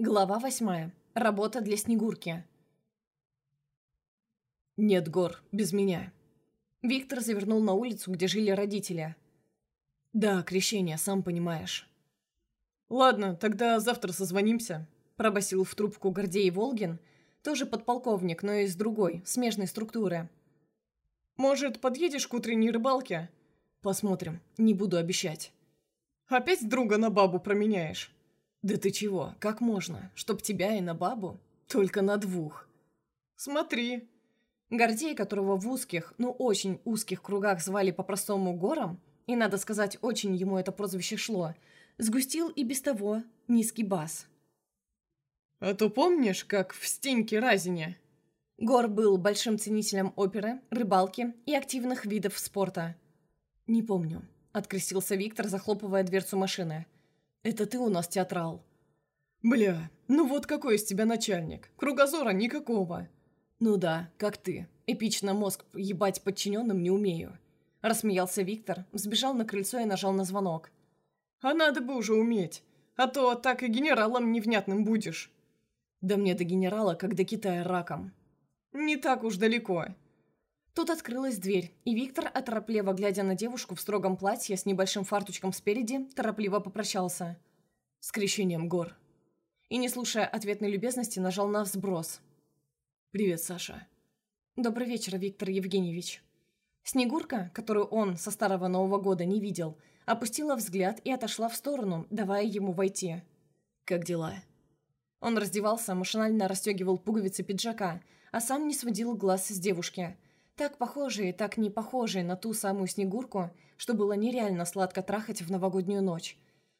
Глава восьмая. Работа для Снегурки. «Нет гор, без меня». Виктор завернул на улицу, где жили родители. «Да, крещение, сам понимаешь». «Ладно, тогда завтра созвонимся», – пробасил в трубку Гордей Волгин, тоже подполковник, но из другой, смежной структуры. «Может, подъедешь к утренней рыбалке?» «Посмотрим, не буду обещать». «Опять друга на бабу променяешь?» «Да ты чего? Как можно? Чтоб тебя и на бабу? Только на двух». «Смотри». Гордей, которого в узких, ну очень узких кругах звали по-простому Гором, и, надо сказать, очень ему это прозвище шло, сгустил и без того низкий бас. «А то помнишь, как в Стеньке Разине?» Гор был большим ценителем оперы, рыбалки и активных видов спорта. «Не помню», — открестился Виктор, захлопывая дверцу машины. Это ты у нас театрал». «Бля, ну вот какой из тебя начальник? Кругозора никакого». «Ну да, как ты. Эпично мозг ебать подчиненным не умею». Рассмеялся Виктор, взбежал на крыльцо и нажал на звонок. «А надо бы уже уметь, а то так и генералом невнятным будешь». «Да мне до генерала, как до Китая раком». «Не так уж далеко». Тут открылась дверь, и Виктор, оторопливо глядя на девушку в строгом платье с небольшим фарточком спереди, торопливо попрощался. «С крещением гор». И, не слушая ответной любезности, нажал на сброс. «Привет, Саша». «Добрый вечер, Виктор Евгеньевич». Снегурка, которую он со старого Нового года не видел, опустила взгляд и отошла в сторону, давая ему войти. «Как дела?» Он раздевался, машинально расстегивал пуговицы пиджака, а сам не сводил глаз с девушки – так похожие, так не похожие на ту самую Снегурку, что было нереально сладко трахать в новогоднюю ночь.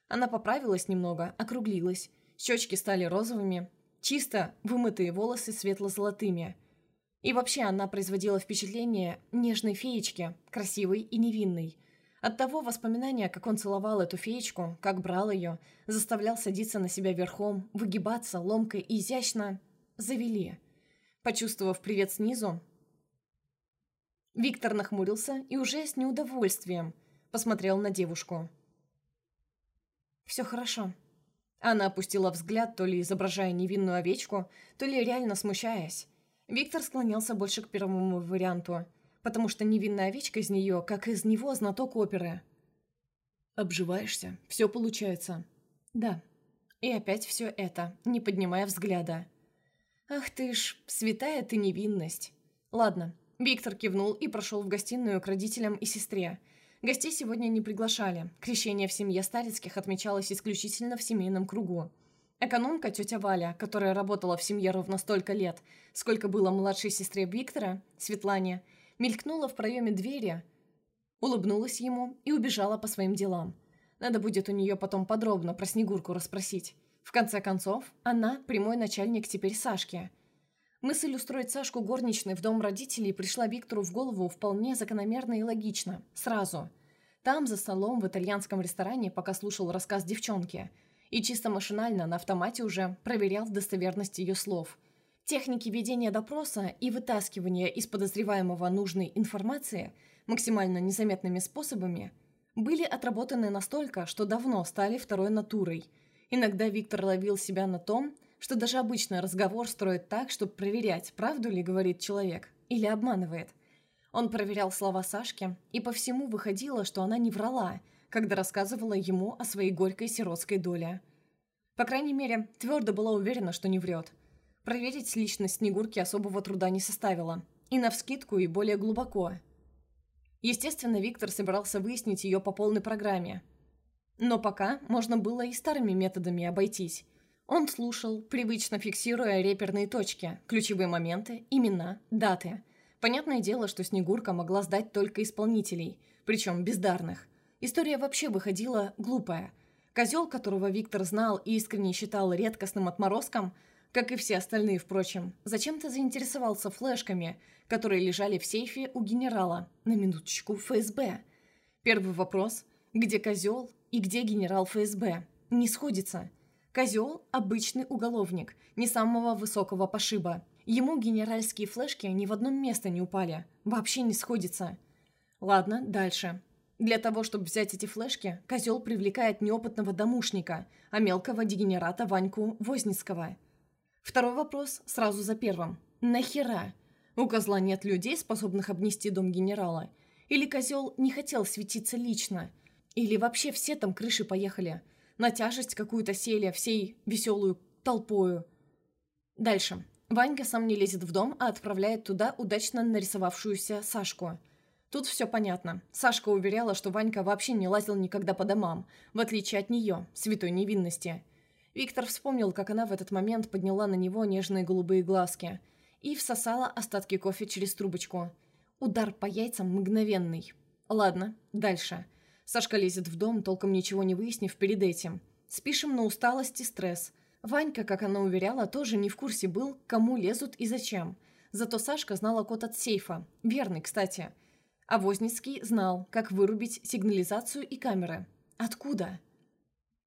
Она поправилась немного, округлилась, щечки стали розовыми, чисто вымытые волосы светло-золотыми. И вообще она производила впечатление нежной феечки, красивой и невинной. Оттого воспоминания, как он целовал эту феечку, как брал ее, заставлял садиться на себя верхом, выгибаться, ломко и изящно, завели. Почувствовав привет снизу, Виктор нахмурился и уже с неудовольствием посмотрел на девушку. «Все хорошо». Она опустила взгляд, то ли изображая невинную овечку, то ли реально смущаясь. Виктор склонялся больше к первому варианту, потому что невинная овечка из нее, как из него, знаток оперы. «Обживаешься? Все получается?» «Да». И опять все это, не поднимая взгляда. «Ах ты ж, святая ты невинность. Ладно, Виктор кивнул и прошел в гостиную к родителям и сестре. Гостей сегодня не приглашали. Крещение в семье Старицких отмечалось исключительно в семейном кругу. Экономка, тетя Валя, которая работала в семье ровно столько лет, сколько было младшей сестре Виктора, Светлане, мелькнула в проеме двери, улыбнулась ему и убежала по своим делам. Надо будет у нее потом подробно про Снегурку расспросить. В конце концов, она прямой начальник теперь Сашки – Мысль устроить Сашку горничной в дом родителей пришла Виктору в голову вполне закономерно и логично. Сразу. Там, за столом, в итальянском ресторане, пока слушал рассказ девчонки. И чисто машинально, на автомате уже, проверял достоверность ее слов. Техники ведения допроса и вытаскивания из подозреваемого нужной информации максимально незаметными способами были отработаны настолько, что давно стали второй натурой. Иногда Виктор ловил себя на том, что даже обычно разговор строит так, чтобы проверять, правду ли говорит человек или обманывает. Он проверял слова Сашки, и по всему выходило, что она не врала, когда рассказывала ему о своей горькой сиротской доле. По крайней мере, твердо была уверена, что не врет. Проверить личность Снегурки особого труда не составило. И навскидку, и более глубоко. Естественно, Виктор собирался выяснить ее по полной программе. Но пока можно было и старыми методами обойтись – он слушал, привычно фиксируя реперные точки, ключевые моменты, имена, даты. Понятное дело, что Снегурка могла сдать только исполнителей, причем бездарных. История вообще выходила глупая. Козел, которого Виктор знал и искренне считал редкостным отморозком, как и все остальные, впрочем, зачем-то заинтересовался флешками, которые лежали в сейфе у генерала, на минуточку, ФСБ. Первый вопрос – где козел и где генерал ФСБ? Не сходится – Козел – обычный уголовник, не самого высокого пошиба. Ему генеральские флешки ни в одном место не упали. Вообще не сходится. Ладно, дальше. Для того, чтобы взять эти флешки, козел привлекает неопытного домушника, а мелкого дегенерата Ваньку Возницкого. Второй вопрос сразу за первым. Нахера? У козла нет людей, способных обнести дом генерала? Или козел не хотел светиться лично? Или вообще все там крыши поехали? На тяжесть какую-то сели всей веселую толпою? Дальше. Ванька сам не лезет в дом, а отправляет туда удачно нарисовавшуюся Сашку. Тут все понятно. Сашка уверяла, что Ванька вообще не лазил никогда по домам, в отличие от нее, святой невинности. Виктор вспомнил, как она в этот момент подняла на него нежные голубые глазки – и всосала остатки кофе через трубочку. Удар по яйцам мгновенный. Ладно, дальше. Сашка лезет в дом, толком ничего не выяснив перед этим. Спишем на усталость и стресс. Ванька, как она уверяла, тоже не в курсе был, кому лезут и зачем. Зато Сашка знала код от сейфа. Верный, кстати. А Возницкий знал, как вырубить сигнализацию и камеры. Откуда?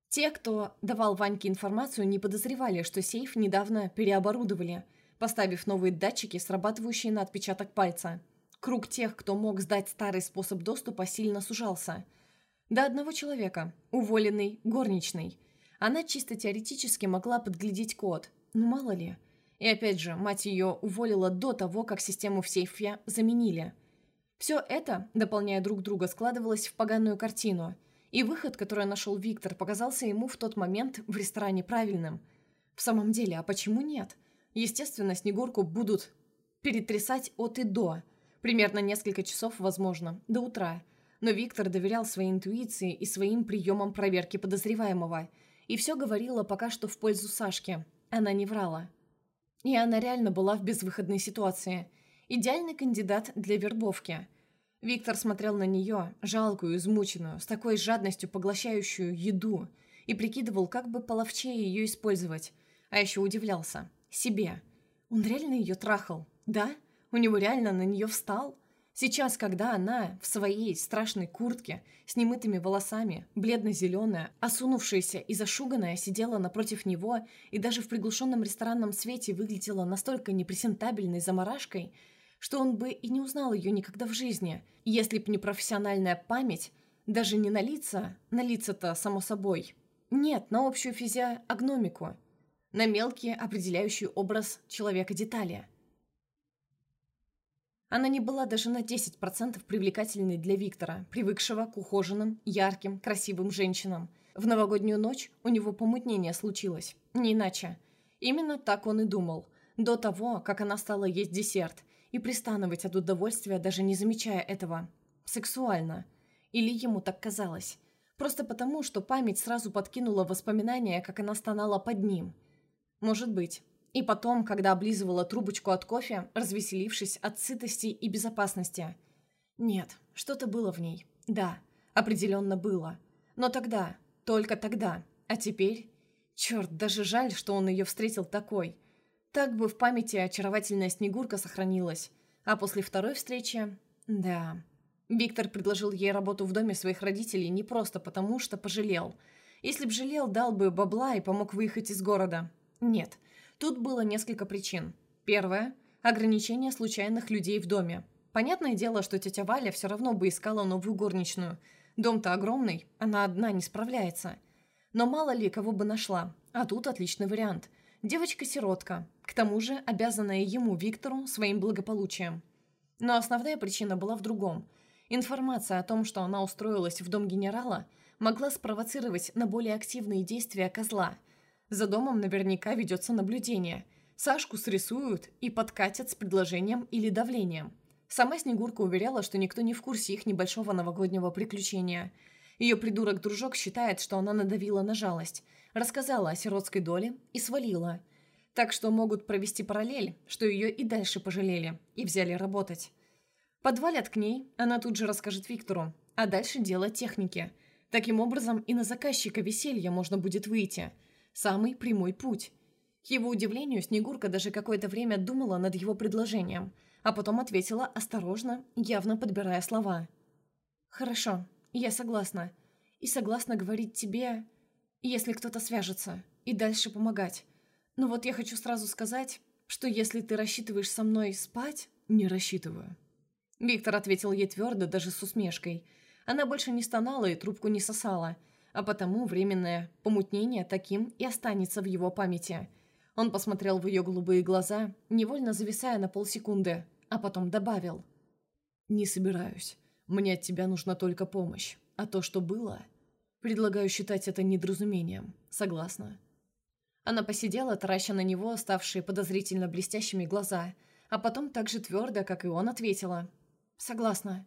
Те, кто давал Ваньке информацию, не подозревали, что сейф недавно переоборудовали – поставив новые датчики, срабатывающие на отпечаток пальца. Круг тех, кто мог сдать старый способ доступа, сильно сужался. До одного человека, уволенный, горничный. Она чисто теоретически могла подглядеть код, ну мало ли. И опять же, мать ее уволила до того, как систему в сейфе заменили. Все это, дополняя друг друга, складывалось в поганую картину. И выход, который нашел Виктор, показался ему в тот момент в ресторане правильным. В самом деле, а почему нет? Естественно, Снегурку будут перетрясать от и до. Примерно несколько часов, возможно, до утра. Но Виктор доверял своей интуиции и своим приемам проверки подозреваемого. И все говорило пока что в пользу Сашки. Она не врала. И она реально была в безвыходной ситуации. Идеальный кандидат для вербовки. Виктор смотрел на нее, жалкую, измученную, с такой жадностью поглощающую еду, и прикидывал, как бы половчее ее использовать. А еще удивлялся. Себе. Он реально ее трахал, да? У него реально на нее встал? Сейчас, когда она в своей страшной куртке, с немытыми волосами, бледно-зеленая, осунувшаяся и зашуганная, сидела напротив него и даже в приглушенном ресторанном свете выглядела настолько непрезентабельной заморашкой, что он бы и не узнал ее никогда в жизни, если б не профессиональная память, даже не на лица, на лица-то, само собой. Нет, на общую физиогномику – на мелкие, определяющие образ человека детали. Она не была даже на 10% привлекательной для Виктора, привыкшего к ухоженным, ярким, красивым женщинам. В новогоднюю ночь у него помутнение случилось, не иначе. Именно так он и думал, до того, как она стала есть десерт и пристанывать от удовольствия, даже не замечая этого. Сексуально. Или ему так казалось. Просто потому, что память сразу подкинула воспоминания, как она стонала под ним – может быть. И потом, когда облизывала трубочку от кофе, развеселившись от сытости и безопасности. Нет, что-то было в ней. Да, определенно было. Но тогда, только тогда. А теперь... Черт, даже жаль, что он ее встретил такой. Так бы в памяти очаровательная Снегурка сохранилась. А после второй встречи... Да... Виктор предложил ей работу в доме своих родителей не просто потому, что пожалел. Если б жалел, дал бы бабла и помог выехать из города. Нет, тут было несколько причин. Первое – ограничение случайных людей в доме. Понятное дело, что тетя Валя все равно бы искала новую горничную. Дом-то огромный, она одна не справляется. Но мало ли кого бы нашла, а тут отличный вариант. Девочка-сиротка, к тому же обязанная ему, Виктору, своим благополучием. Но основная причина была в другом. Информация о том, что она устроилась в дом генерала, могла спровоцировать на более активные действия козла – за домом наверняка ведется наблюдение. Сашку срисуют и подкатят с предложением или давлением. Сама Снегурка уверяла, что никто не в курсе их небольшого новогоднего приключения. Ее придурок-дружок считает, что она надавила на жалость, рассказала о сиротской доле и свалила. Так что могут провести параллель, что ее и дальше пожалели, и взяли работать. Подвалят к ней, она тут же расскажет Виктору, а дальше дело техники. Таким образом и на заказчика веселья можно будет выйти – Самый прямой путь. К его удивлению, Снегурка даже какое-то время думала над его предложением, а потом ответила осторожно, явно подбирая слова. «Хорошо, я согласна. И согласна говорить тебе, если кто-то свяжется, и дальше помогать. Но вот я хочу сразу сказать, что если ты рассчитываешь со мной спать, не рассчитываю». Виктор ответил ей твердо, даже с усмешкой. Она больше не стонала и трубку не сосала, а потому временное помутнение таким и останется в его памяти. Он посмотрел в ее голубые глаза, невольно зависая на полсекунды, а потом добавил. «Не собираюсь. Мне от тебя нужна только помощь. А то, что было...» Предлагаю считать это недоразумением. Согласна?» Она посидела, тараща на него ставшие подозрительно блестящими глаза, а потом так же твердо, как и он, ответила. «Согласна».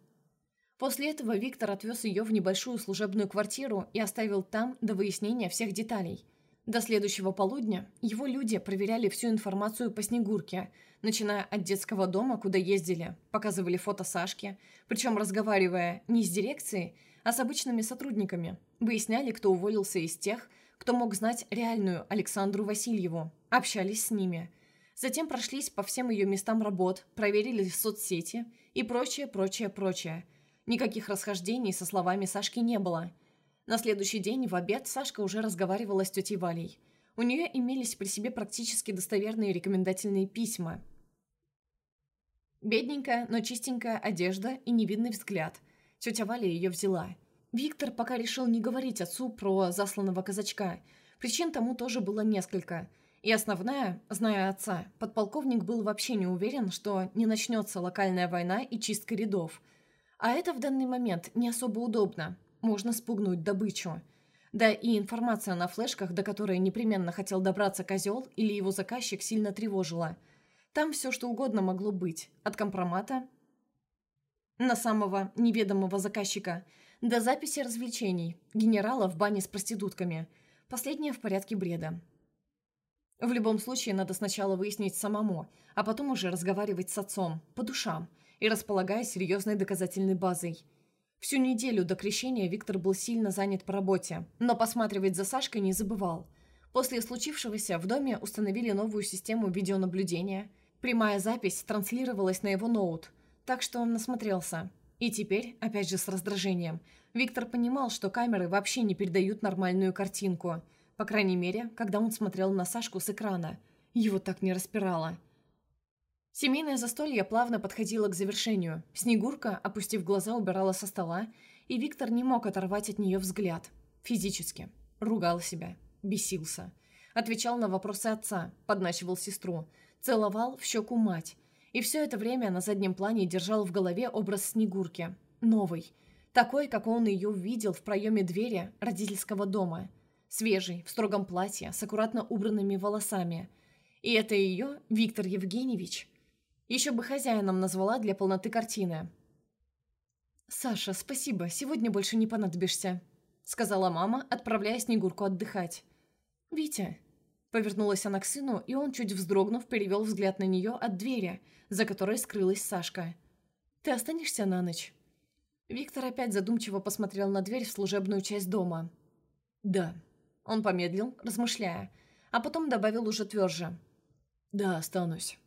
После этого Виктор отвез ее в небольшую служебную квартиру и оставил там до выяснения всех деталей. До следующего полудня его люди проверяли всю информацию по Снегурке, начиная от детского дома, куда ездили, показывали фото Сашки, причем разговаривая не с дирекцией, а с обычными сотрудниками, выясняли, кто уволился из тех, кто мог знать реальную Александру Васильеву, общались с ними. Затем прошлись по всем ее местам работ, проверили соцсети и прочее, прочее, прочее. Никаких расхождений со словами Сашки не было. На следующий день в обед Сашка уже разговаривала с тетей Валей. У нее имелись при себе практически достоверные рекомендательные письма. Бедненькая, но чистенькая одежда и невидный взгляд. Тетя Валя ее взяла. Виктор пока решил не говорить отцу про засланного казачка. Причин тому тоже было несколько. И основная, зная отца, подполковник был вообще не уверен, что не начнется локальная война и чистка рядов. А это в данный момент не особо удобно. Можно спугнуть добычу. Да и информация на флешках, до которой непременно хотел добраться козел или его заказчик, сильно тревожила. Там все что угодно могло быть. От компромата на самого неведомого заказчика – до записи развлечений. Генерала в бане с проститутками. Последнее в порядке бреда. В любом случае, надо сначала выяснить самому, а потом уже разговаривать с отцом, по душам, и располагая серьезной доказательной базой. Всю неделю до крещения Виктор был сильно занят по работе, но посматривать за Сашкой не забывал. После случившегося в доме установили новую систему видеонаблюдения. Прямая запись транслировалась на его ноут, так что он насмотрелся – и теперь, опять же с раздражением, Виктор понимал, что камеры вообще не передают нормальную картинку. По крайней мере, когда он смотрел на Сашку с экрана. Его так не распирало. Семейное застолье плавно подходило к завершению. Снегурка, опустив глаза, убирала со стола, и Виктор не мог оторвать от нее взгляд. Физически. Ругал себя. Бесился. Отвечал на вопросы отца, подначивал сестру. Целовал в щеку мать. И все это время на заднем плане держал в голове образ Снегурки. Новый. Такой, как он ее увидел в проеме двери родительского дома. Свежий, в строгом платье, с аккуратно убранными волосами. И это ее Виктор Евгеньевич. Еще бы хозяином назвала для полноты картины. «Саша, спасибо, сегодня больше не понадобишься», — сказала мама, отправляя Снегурку отдыхать. «Витя». Повернулась она к сыну, и он, чуть вздрогнув, перевел взгляд на нее от двери — за которой скрылась Сашка. «Ты останешься на ночь?» Виктор опять задумчиво посмотрел на дверь в служебную часть дома. «Да». Он помедлил, размышляя, а потом добавил уже тверже. «Да, останусь.